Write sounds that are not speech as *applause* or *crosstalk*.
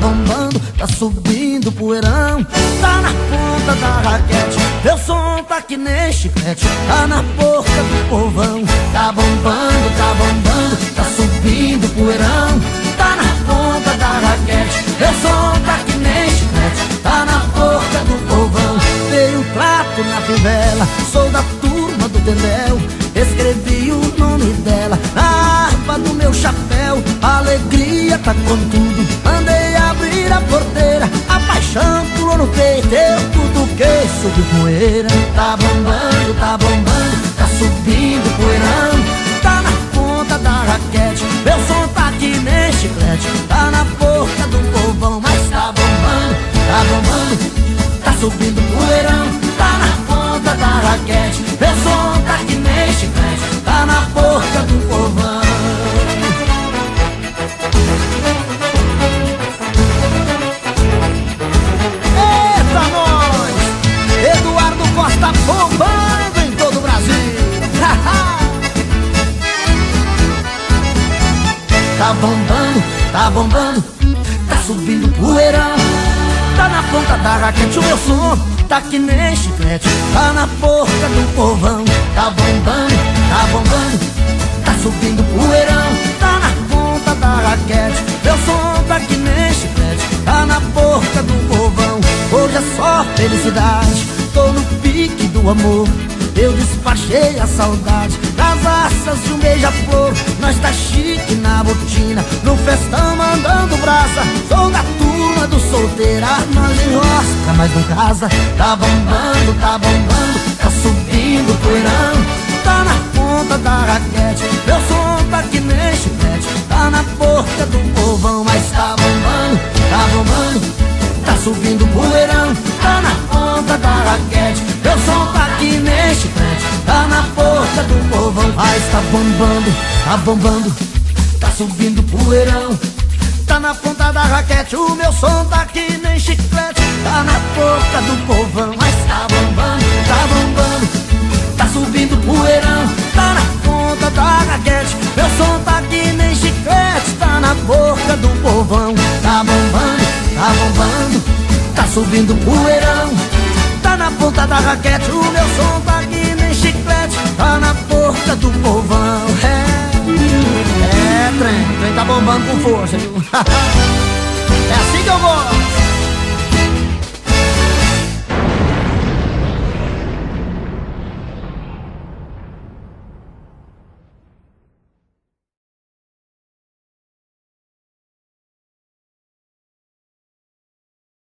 bombando, tá subindo poeirão. Tá na ponta da raquete Meu som tá que nem chiclete Tá na boca do povão Tá bombando, tá bombando, tá subindo poeirão. Tá na ponta da raquete Meu som tá que nem chiclete Tá na boca do povão Dei um trato na fivela Sou da turma do Tendel Escrevi o nome dela. Na aba do meu chapéu Alegria tá com tudo. Mandei porteira A paixão pulou no peito Eu cutuquei sobre poeira. Tá bombando, tá bombando Tá subindo poeirão. Tá na ponta da raquete Meu som tá que nem chiclete. Tá na boca do povão Mas tá bombando, tá bombando Tá subindo poeirão. Tá na ponta da raquete Meu som tá que nem chiclete. Tá na boca Tá bombando, tá bombando Tá subindo poeirão Tá na ponta da raquete o meu som Tá que nem chiclete. Tá na boca do povão Tá bombando, tá bombando Tá subindo poeirão Tá na ponta da raquete Meu som tá que nem chiclete. Tá na boca do povão Hoje é só felicidade. Tô no pique do amor eu despachei a saudade. Das assas de um beija-flor Nós tá No festão mandando brasa. Sou da turma do solteira Nós enrosca, mas não casa Tá bombando, tá bombando Tá subindo poeirão Tá na ponta da raquete Meu som tá que nem chiclete. Tá na boca do povão Mas tá bombando, tá bombando Tá subindo poeirão Tá na ponta da raquete Meu som tá que nem chiclete. Tá na boca do povão Mas tá bombando, tá bombando subindo poeirão Tá na ponta da raquete O meu som tá que nem chiclete. Tá na boca do povão Mas tá bombando, tá bombando. Tá subindo poeirão Tá na ponta da raquete. Meu som tá que nem chiclete Tá na boca do povão. Tá bombando, tá bombando. Tá subindo poeirão Tá na ponta da raquete O meu som tá que nem chiclete. Tá na boca do força, viu? *laughs* é assim que eu gosto